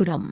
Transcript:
그럼.